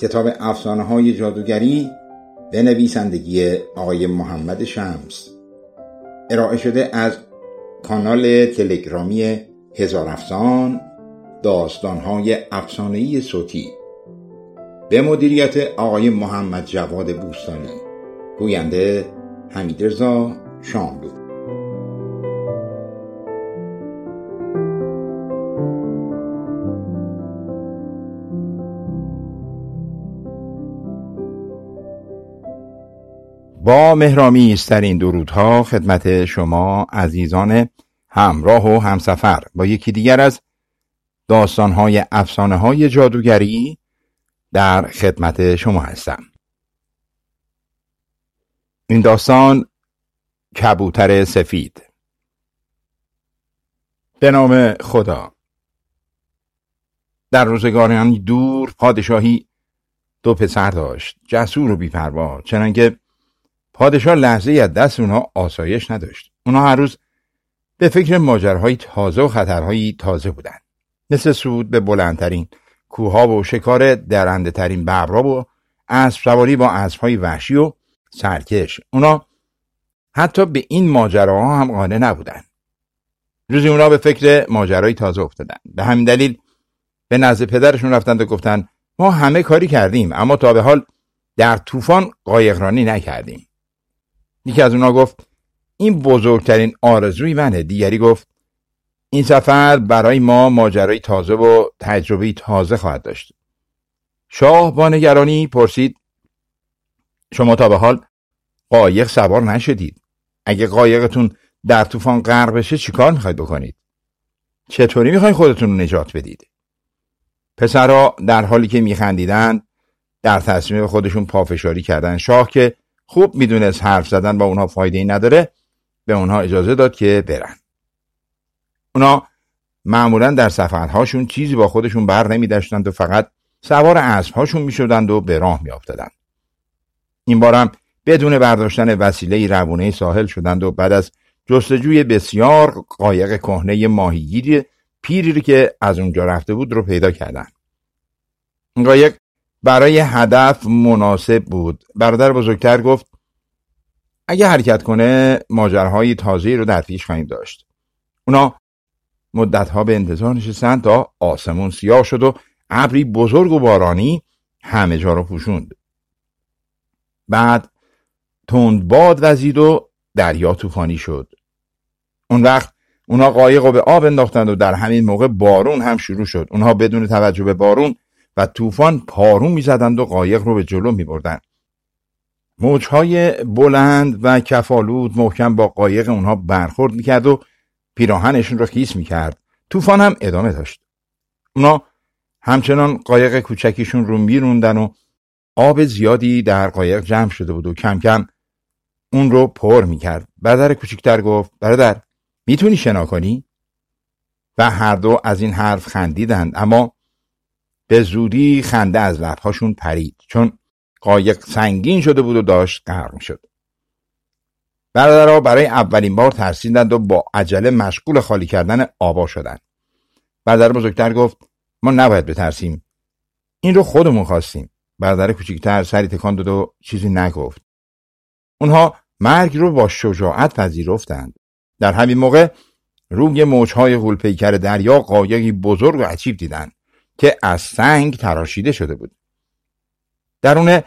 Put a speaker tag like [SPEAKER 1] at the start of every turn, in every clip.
[SPEAKER 1] کتاب افسانه های جادوگری به نویسندگی آقای محمد شمس. ارائه شده از کانال تلگرامی هزار افسان داستان های افسانه‌ای صوتی. به مدیریت آقای محمد جواد بوستانی. گوینده حمید رضا شاملو. با مهرامی این درودها خدمت شما عزیزان همراه و همسفر. با یکی دیگر از داستانهای افسانه های جادوگری در خدمت شما هستم. این داستان کبوتر سفید. به نام خدا. در روزگارانی دور پادشاهی دو پسر داشت. جسور و بیپروا. چنانکه پادشاه لحظه از دست اونها آسایش نداشت. اونها هر روز به فکر ماجرهای تازه و خطرهایی تازه بودند. مثل سود به بلندترین کوها و شکار درنده ترین ببرا و اسب سواری با اسبهای وحشی و سرکش. اونا حتی به این ماجراها هم قانع نبودن روزی اونا به فکر ماجرای تازه افتادن به همین دلیل به نزد پدرشون رفتند و گفتن ما همه کاری کردیم اما تا به حال در طوفان قایقرانی نکردیم. یکی از اونا گفت این بزرگترین آرزوی منه. دیگری گفت این سفر برای ما ماجرای تازه و تجربه تازه خواهد داشت. شاه با نگرانی پرسید شما تا به حال قایق سوار نشدید. اگه قایقتون در طوفان غرق بشه چیکار می‌خواید بکنید؟ چطوری می‌خواید خودتون رو نجات بدید؟ پسرها در حالی که میخندیدن در تصمیم خودشون پافشاری کردن. شاه که خوب می‌دونست حرف زدن با اونها فایده ای نداره به اونها اجازه داد که برن اونا معمولا در سفرهاشون چیزی با خودشون بر نمی و فقط سوار اسبهاشون می شدند و به راه می افتادند. این بارم بدون برداشتن وسیله روونه ساحل شدند و بعد از جستجوی بسیار قایق کهنه ماهیگیری پیری که از اونجا رفته بود رو پیدا کردند. این قایق برای هدف مناسب بود. برادر بزرگتر گفت اگه حرکت کنه ماجرهای تازه رو در پیش خواهیم داشت. اونا مدتها به انتظار نشستند تا آسمون سیاه شد و ابری بزرگ و بارانی همه جا رو پوشوند. بعد تند باد وزید و دریا طوفانی شد. اون وقت اونا قایق رو به آب انداختند و در همین موقع بارون هم شروع شد. اونها بدون توجه به بارون و طوفان پارو می‌زدند و قایق رو به جلو می بردن. موجهای بلند و کفالود محکم با قایق اونها برخورد می‌کرد و پیراهنشون رو خیس می‌کرد. طوفان هم ادامه داشت. اونا همچنان قایق کوچکیشون رو میروندن و آب زیادی در قایق جمع شده بود و کم کم اون رو پر می‌کرد. برادر کوچکتر گفت برادر می‌تونی شنا کنی؟ و هر دو از این حرف خندیدند اما به زودی خنده از لبهاشون پرید چون قایق سنگین شده بود و داشت غرق شد. برادرها برای اولین بار ترسیدند و با عجله مشغول خالی کردن آبا شدند. برادر بزرگتر گفت ما نباید بترسیم. این رو خودمون خواستیم. برادر کوچکتر سری تکان داد و چیزی نگفت. اونها مرگ رو با شجاعت پذیرفتند. در همین موقع روی موجهای غولپیکر دریا قایقی بزرگ و عجیب دیدند. که از سنگ تراشیده شده بود. درون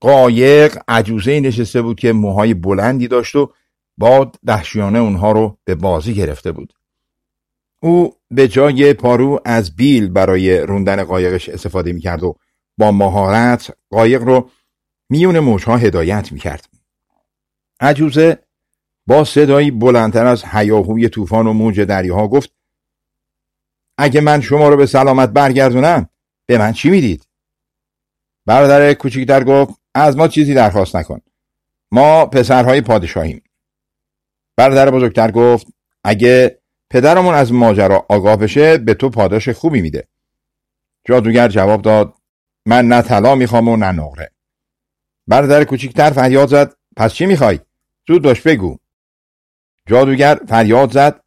[SPEAKER 1] قایق عجوزه نشسته بود که موهای بلندی داشت و باد دهشیانه اونها رو به بازی گرفته بود. او به جای پارو از بیل برای روندن قایقش استفاده می‌کرد و با مهارت قایق رو میون موجها هدایت می‌کرد. عجوزه با صدایی بلندتر از هیاهوی طوفان و موج دریاها گفت اگه من شما رو به سلامت برگردونم به من چی می‌دید؟ برادر کوچیکتر گفت از ما چیزی درخواست نکن. ما پسرهای پادشاهیم. برادر بزرگتر گفت اگه پدرمون از ماجرا آگاه بشه به تو پاداش خوبی میده. جادوگر جواب داد من نه طلا می‌خوام و نه نقره. برادر کوچیکتر فریاد زد پس چی می‌خوای؟ زود باش بگو. جادوگر فریاد زد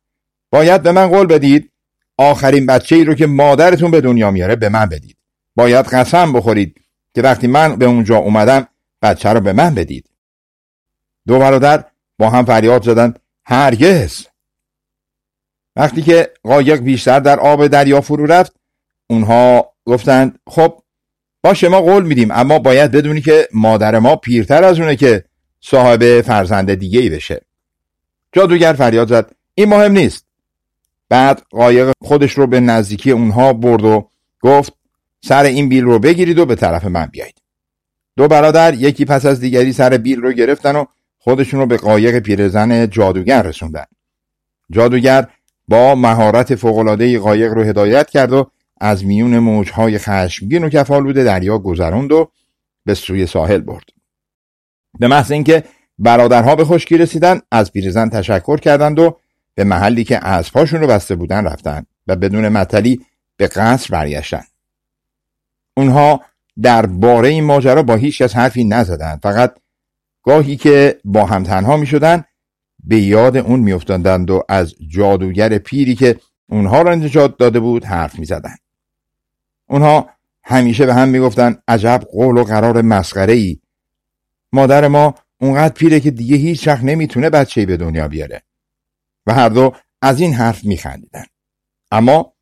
[SPEAKER 1] باید به من قول بدید؟ آخرین بچه ای رو که مادرتون به دنیا میاره به من بدید. باید قسم بخورید که وقتی من به اونجا اومدم بچه رو به من بدید. دو برادر با هم فریاد زدند هرگز. وقتی که قایق بیشتر در آب دریا فرو رفت اونها گفتند خب باشه ما قول میدیم اما باید بدونی که مادر ما پیرتر از اونه که صاحب فرزند دیگه ای بشه. جادوگر فریاد زد این مهم نیست. بعد قایق خودش رو به نزدیکی اونها برد و گفت سر این بیل رو بگیرید و به طرف من بیایید. دو برادر یکی پس از دیگری سر بیل رو گرفتن و خودشون رو به قایق پیرزن جادوگر رسوندن. جادوگر با مهارت فوقالعاده قایق رو هدایت کرد و از میون موجهای خشمگین و کفالود دریا گذروند و به سوی ساحل برد. به محض اینکه برادرها به خشکی رسیدن از پیرزن تشکر کردند و به محلی که اسبهاشون رو بسته بودن رفتند و بدون مطلی به قصر برگشتند اونها در باره این ماجرا با هیچ کس حرفی نزدند فقط گاهی که با هم تنها می شدن به یاد اون می و از جادوگر پیری که اونها را نجات داده بود حرف می زدن. اونها همیشه به هم می گفتن عجب قول و قرار مسخره ای مادر ما اونقدر پیره که دیگه هیچ وقت نمی‌تونه بچه به دنیا بیاره. و هر دو از این حرف میخندیدن. اما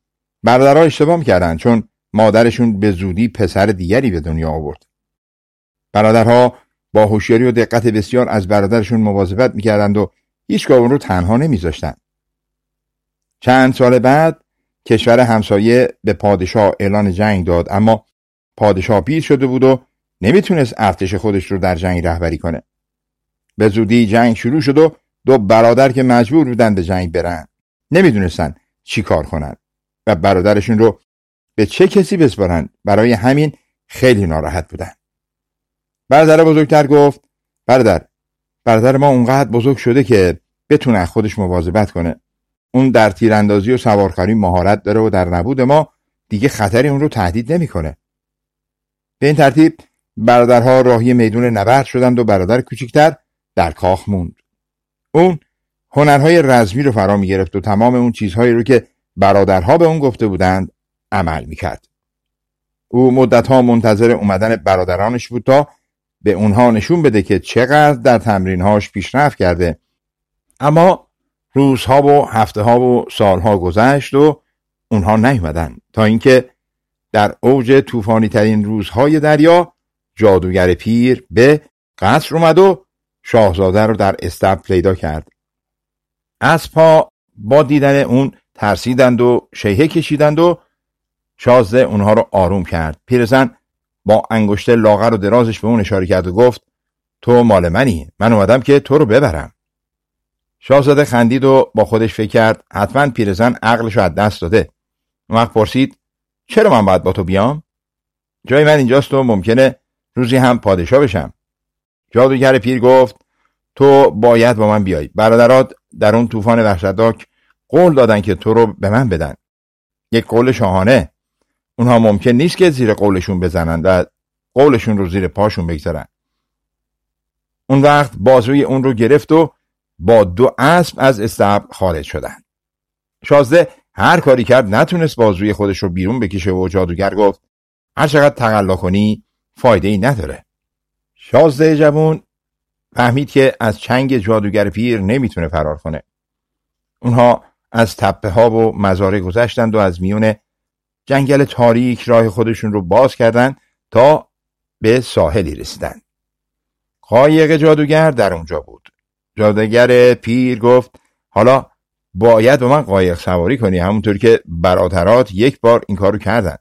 [SPEAKER 1] برادرها اشتباه می‌کردن چون مادرشون به زودی پسر دیگری به دنیا آورد. برادرها با هوشیاری و دقت بسیار از برادرشون مواظبت می‌کردند و هیچگاه اون رو تنها نمیذاشتند چند سال بعد کشور همسایه به پادشاه اعلان جنگ داد اما پادشاه پیر شده بود و نمی‌تونست ارتش خودش رو در جنگ رهبری کنه. به زودی جنگ شروع شد و دو برادر که مجبور بودن به جنگ برن. نمی‌دونستن چی کار کنن و برادرشون رو به چه کسی بسپارن. برای همین خیلی ناراحت بودن. برادر بزرگتر گفت برادر برادر ما اونقدر بزرگ شده که بتونه خودش مواظبت کنه. اون در تیراندازی و سوارکاری مهارت داره و در نبود ما دیگه خطری اون رو تهدید نمی‌کنه. به این ترتیب برادرها راهی میدون نبرد شدند و برادر کوچکتر در کاخ موند. اون هنرهای رزمی رو فرا می گرفت و تمام اون چیزهایی رو که برادرها به اون گفته بودند عمل می کرد. او مدتها منتظر اومدن برادرانش بود تا به اونها نشون بده که چقدر در تمرینهاش پیشرفت کرده اما روزها و هفته ها و سالها گذشت و اونها نیومدن تا اینکه در اوج طوفانی ترین روزهای دریا جادوگر پیر به قصر اومد و شاهزاده رو در استب پیدا کرد. اسبها با دیدن اون ترسیدند و شیهه کشیدند و شازده اونها رو آروم کرد. پیرزن با انگشت لاغر و درازش به اون اشاره کرد و گفت تو مال منی من اومدم که تو رو ببرم. شاهزاده خندید و با خودش فکر کرد حتما پیرزن عقلش رو از دست داده. اون وقت پرسید چرا من باید با تو بیام؟ جای من اینجاست و ممکنه روزی هم پادشاه بشم. جادوگر پیر گفت تو باید با من بیای. برادرات در اون طوفان وحشتناک قول دادن که تو رو به من بدن. یک قول شاهانه. اونها ممکن نیست که زیر قولشون بزنن و قولشون رو زیر پاشون بگذارن. اون وقت بازوی اون رو گرفت و با دو اسب از استبل خارج شدن. شازده هر کاری کرد نتونست بازوی خودش رو بیرون بکشه و جادوگر گفت هر چقدر تقلا کنی فایده ای نداره. شازده جوون فهمید که از چنگ جادوگر پیر نمی‌تونه فرار کنه. اونها از تپه ها و مزاره گذشتند و از میون جنگل تاریک راه خودشون رو باز کردند تا به ساحلی رسیدند. قایق جادوگر در اونجا بود. جادوگر پیر گفت حالا باید با من قایق سواری کنی همونطور که برادرات یک بار این کارو کردن.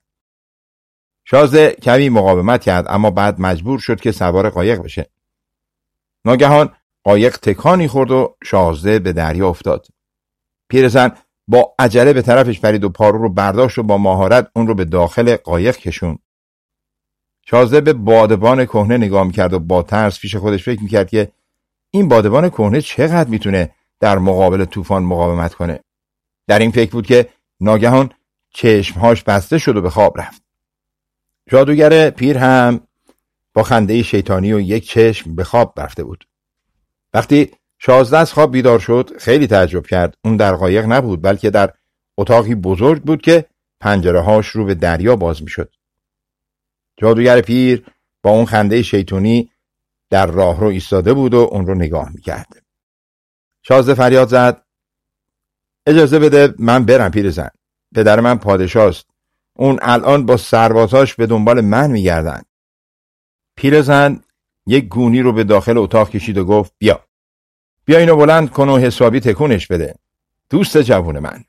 [SPEAKER 1] شازده کمی مقاومت کرد اما بعد مجبور شد که سوار قایق بشه. ناگهان قایق تکانی خورد و شازده به دریا افتاد. پیرزن با عجله به طرفش پرید و پارو رو برداشت و با مهارت اون رو به داخل قایق کشون شازده به بادبان کهنه نگاه می‌کرد و با ترس پیش خودش فکر می‌کرد که این بادبان کهنه چقدر می‌تونه در مقابل طوفان مقاومت کنه. در این فکر بود که ناگهان چشمهاش بسته شد و به خواب رفت. جادوگر پیر هم با خنده شیطانی و یک چشم به خواب رفته بود. وقتی شازده از خواب بیدار شد خیلی تعجب کرد. اون در قایق نبود بلکه در اتاقی بزرگ بود که پنجره هاش رو به دریا باز می شد جادوگر پیر با اون خنده شیطونی در راه رو ایستاده بود و اون رو نگاه می‌کرد. شازده فریاد زد. اجازه بده من برم پیرزن پدر من پادشاست. اون الان با سربازاش به دنبال من میگردن. پیرزن یک گونی رو به داخل اتاق کشید و گفت بیا. بیا اینو بلند کن و حسابی تکونش بده. دوست جوون من.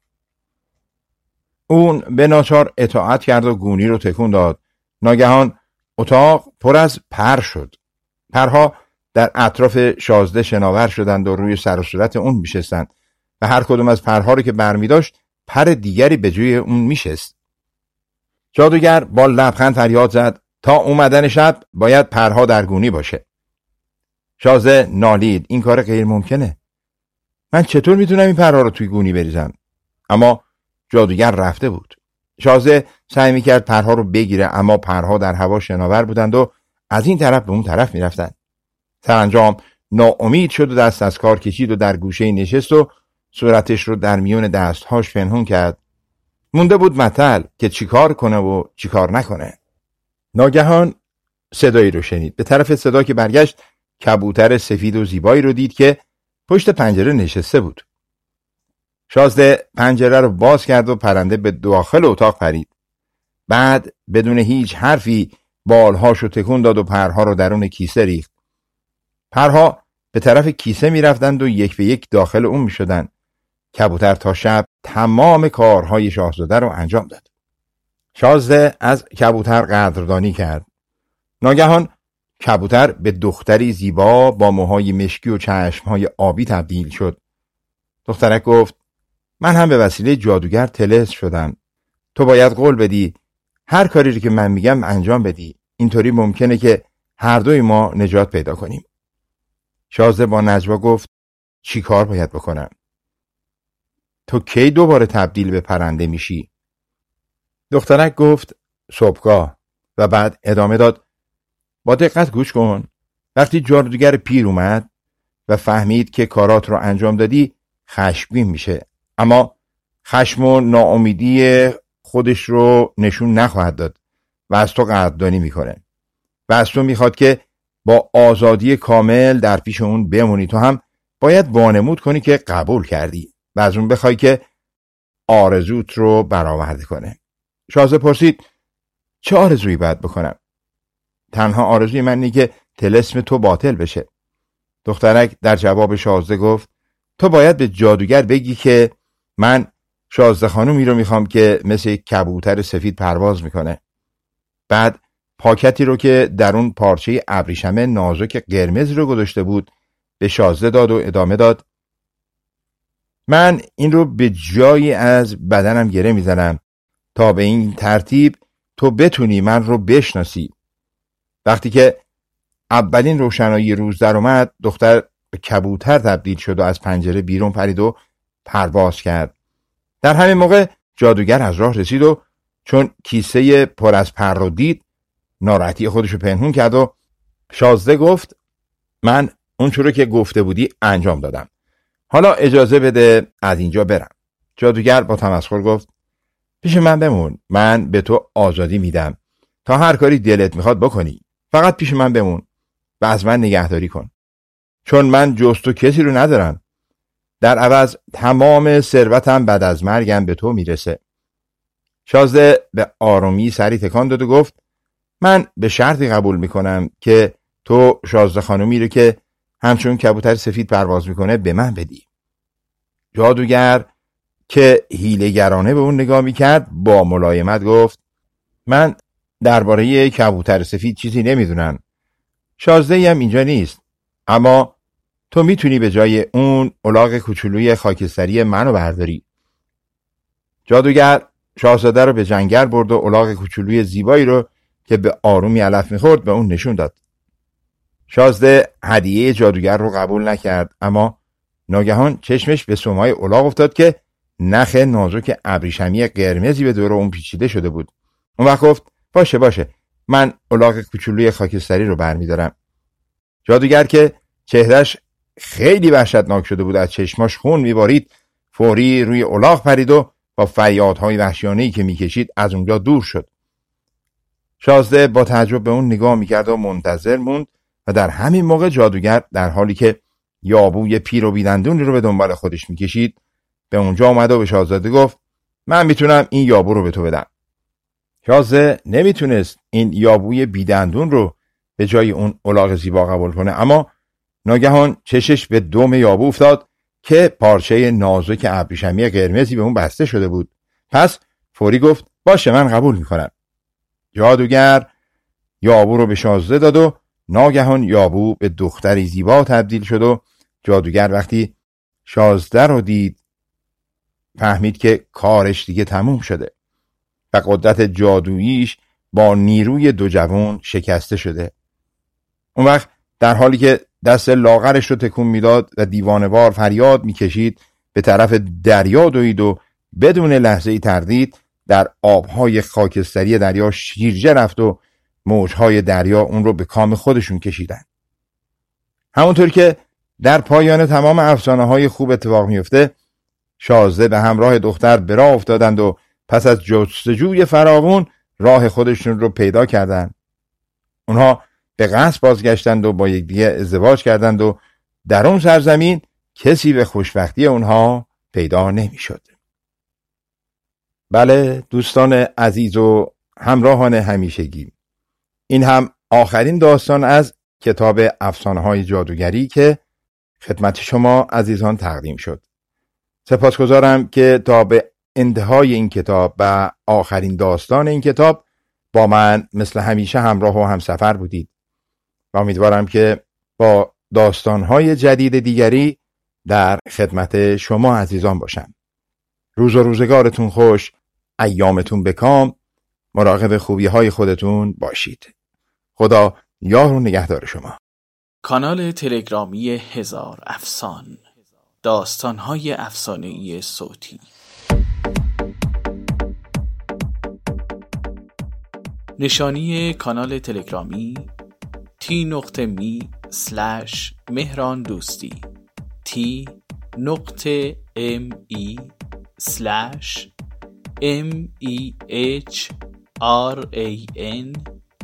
[SPEAKER 1] اون به ناچار اطاعت کرد و گونی رو تکون داد. ناگهان اتاق پر از پر شد. پرها در اطراف شازده شناور شدند و روی سر و صورت اون میشستند و هر کدوم از پرها رو که برمی داشت پر دیگری به جوی اون میشست. جادوگر با لبخند فریاد زد تا اومدن شب باید پرها در گونی باشه. شازده نالید این کار غیر ممکنه. من چطور می‌تونم این پرها رو توی گونی بریزم؟ اما جادوگر رفته بود. شازده سعی می‌کرد پرها رو بگیره اما پرها در هوا شناور بودند و از این طرف به اون طرف می‌رفتند. سرانجام ناامید شد و دست از کار کشید و در گوشه نشست و صورتش رو در میون دستهاش پنهون کرد. مونده بود متل که چیکار کنه و چیکار نکنه. ناگهان صدایی رو شنید. به طرف صدا که برگشت کبوتر سفید و زیبایی رو دید که پشت پنجره نشسته بود. شازده پنجره رو باز کرد و پرنده به داخل اتاق پرید. بعد بدون هیچ حرفی بالهاشو تکون داد و پرها رو درون کیسه ریخت. پرها به طرف کیسه می‌رفتند و یک به یک داخل اون می شدن. کبوتر تا شب تمام کارهای شاهزاده رو انجام داد. شازده از کبوتر قدردانی کرد. ناگهان کبوتر به دختری زیبا با موهای مشکی و چشمهای آبی تبدیل شد. دخترک گفت من هم به وسیله جادوگر تلس شدم. تو باید قول بدی هر کاری رو که من میگم انجام بدی. اینطوری ممکنه که هر دوی ما نجات پیدا کنیم. شازده با نجوا گفت چی کار باید بکنم؟ تو کی دوباره تبدیل به پرنده میشی؟ دخترک گفت صبحگاه. و بعد ادامه داد با دقت گوش کن. وقتی جادوگر پیر اومد و فهمید که کارات رو انجام دادی خشمگین میشه. اما خشم و ناامیدی خودش رو نشون نخواهد داد و از تو قدردانی می‌کنه. و از تو می‌خواد که با آزادی کامل در پیش اون بمونی. تو هم باید وانمود کنی که قبول کردی. و از اون بخوای که آرزوت رو برآورده کنه. شازه پرسید چه آرزویی باید بکنم؟ تنها آرزوی من اینه که تلسم تو باطل بشه. دخترک در جواب شازده گفت تو باید به جادوگر بگی که من شازده خانومی رو می‌خوام که مثل کبوتر سفید پرواز می‌کنه. بعد پاکتی رو که در اون پارچه ابریشم نازک قرمز رو گذاشته بود به شازده داد و ادامه داد. من این رو به جایی از بدنم گره می‌زنم تا به این ترتیب تو بتونی من رو بشناسی. وقتی که اولین روشنایی روز در اومد دختر به کبوتر تبدیل شد و از پنجره بیرون پرید و پرواز کرد. در همین موقع جادوگر از راه رسید و چون کیسه پر از پر رو دید ناراحتی خودشو پنهون کرد و شازده گفت من اون رو که گفته بودی انجام دادم. حالا اجازه بده از اینجا برم. جادوگر با تمسخر گفت پیش من بمون من به تو آزادی میدم. تا هر کاری دلت می‌خواد بکنی. فقط پیش من بمون و از من نگهداری کن. چون من جست و کسی رو ندارم. در عوض تمام ثروتم بعد از مرگم به تو می‌رسه. شازده به آرومی سری تکان داد و گفت من به شرطی قبول می‌کنم که تو شازده خانومی رو که همچون کبوتر سفید پرواز می‌کنه به من بدی. جادوگر که هیلگرانه به اون نگاه می‌کرد با ملایمت گفت من درباره کبوتر سفید چیزی نمی‌دونم. شازده هم اینجا نیست. اما تو می‌تونی به جای اون الاغ کوچولوی خاکستری منو برداری. جادوگر شاهزاده رو به جنگل برد و الاغ کوچولوی زیبایی رو که به آرومی علف می‌خورد به اون نشون داد. شازده هدیه جادوگر رو قبول نکرد اما ناگهان چشمش به سومای الاغ افتاد که نخ نازک ابریشمی قرمزی به دور اون پیچیده شده بود. اون وقت گفت باشه باشه من الاغ کوچولوی خاکستری رو برمیدارم. جادوگر که چهرش خیلی وحشتناک شده بود از چشماش خون میبارید فوری روی الاغ پرید و با فریادهای وحشیانهای که می‌کشید از اونجا دور شد. شازده با تعجب به اون نگاه می‌کرد و منتظر موند و در همین موقع جادوگر در حالی که یابوی پیر و بیدندونی رو به دنبال خودش می‌کشید به اونجا آمد و به شاهزاده گفت من می‌تونم این یابو رو به تو بدم. شازده نمی‌تونست این یابوی بیدندون رو به جای اون الاغ زیبا قبول کنه اما ناگهان چشش به دوم یابو افتاد که پارچه نازک ابریشمی قرمزی به اون بسته شده بود. پس فوری گفت باشه من قبول می‌کنم. جادوگر یابو رو به شازده داد و ناگهان یابو به دختری زیبا تبدیل شد و جادوگر وقتی شازده رو دید فهمید که کارش دیگه تموم شده و قدرت جادوییش با نیروی دو جوان شکسته شده. اون وقت در حالی که دست لاغرش رو تکون می‌داد و دیوانوار فریاد می‌کشید به طرف دریا دوید و بدون لحظه تردید در آبهای خاکستری دریا شیرجه رفت و موجهای دریا اون رو به کام خودشون کشیدن همونطور که در پایان تمام افسانه های خوب اتفاق میفته شازده به همراه دختر به راه افتادند و پس از جستجوی فراوون راه خودشون رو پیدا کردند. اونها به قصد بازگشتند و با یکدیگه ازدواج کردند و در اون سرزمین کسی به خوشبختی اونها پیدا نمی‌شد. بله دوستان عزیز و همراهان همیشگی این هم آخرین داستان از کتاب افسانه های جادوگری که خدمت شما عزیزان تقدیم شد. سپاسگزارم که تا به انتهای این کتاب و آخرین داستان این کتاب با من مثل همیشه همراه و همسفر بودید و امیدوارم که با داستانهای جدید دیگری در خدمت شما عزیزان باشم. روز و روزگارتون خوش ایامتون بکام مراقب خوبی های خودتون باشید. خدا یار و نگهدار شما.
[SPEAKER 2] کانال تلگرامی هزار افسان داستانهای ای صوتی. نشانی کانال تلگرامی تی نقطه می سلش مهران دوستی تی نقطه m e slash m e h r a n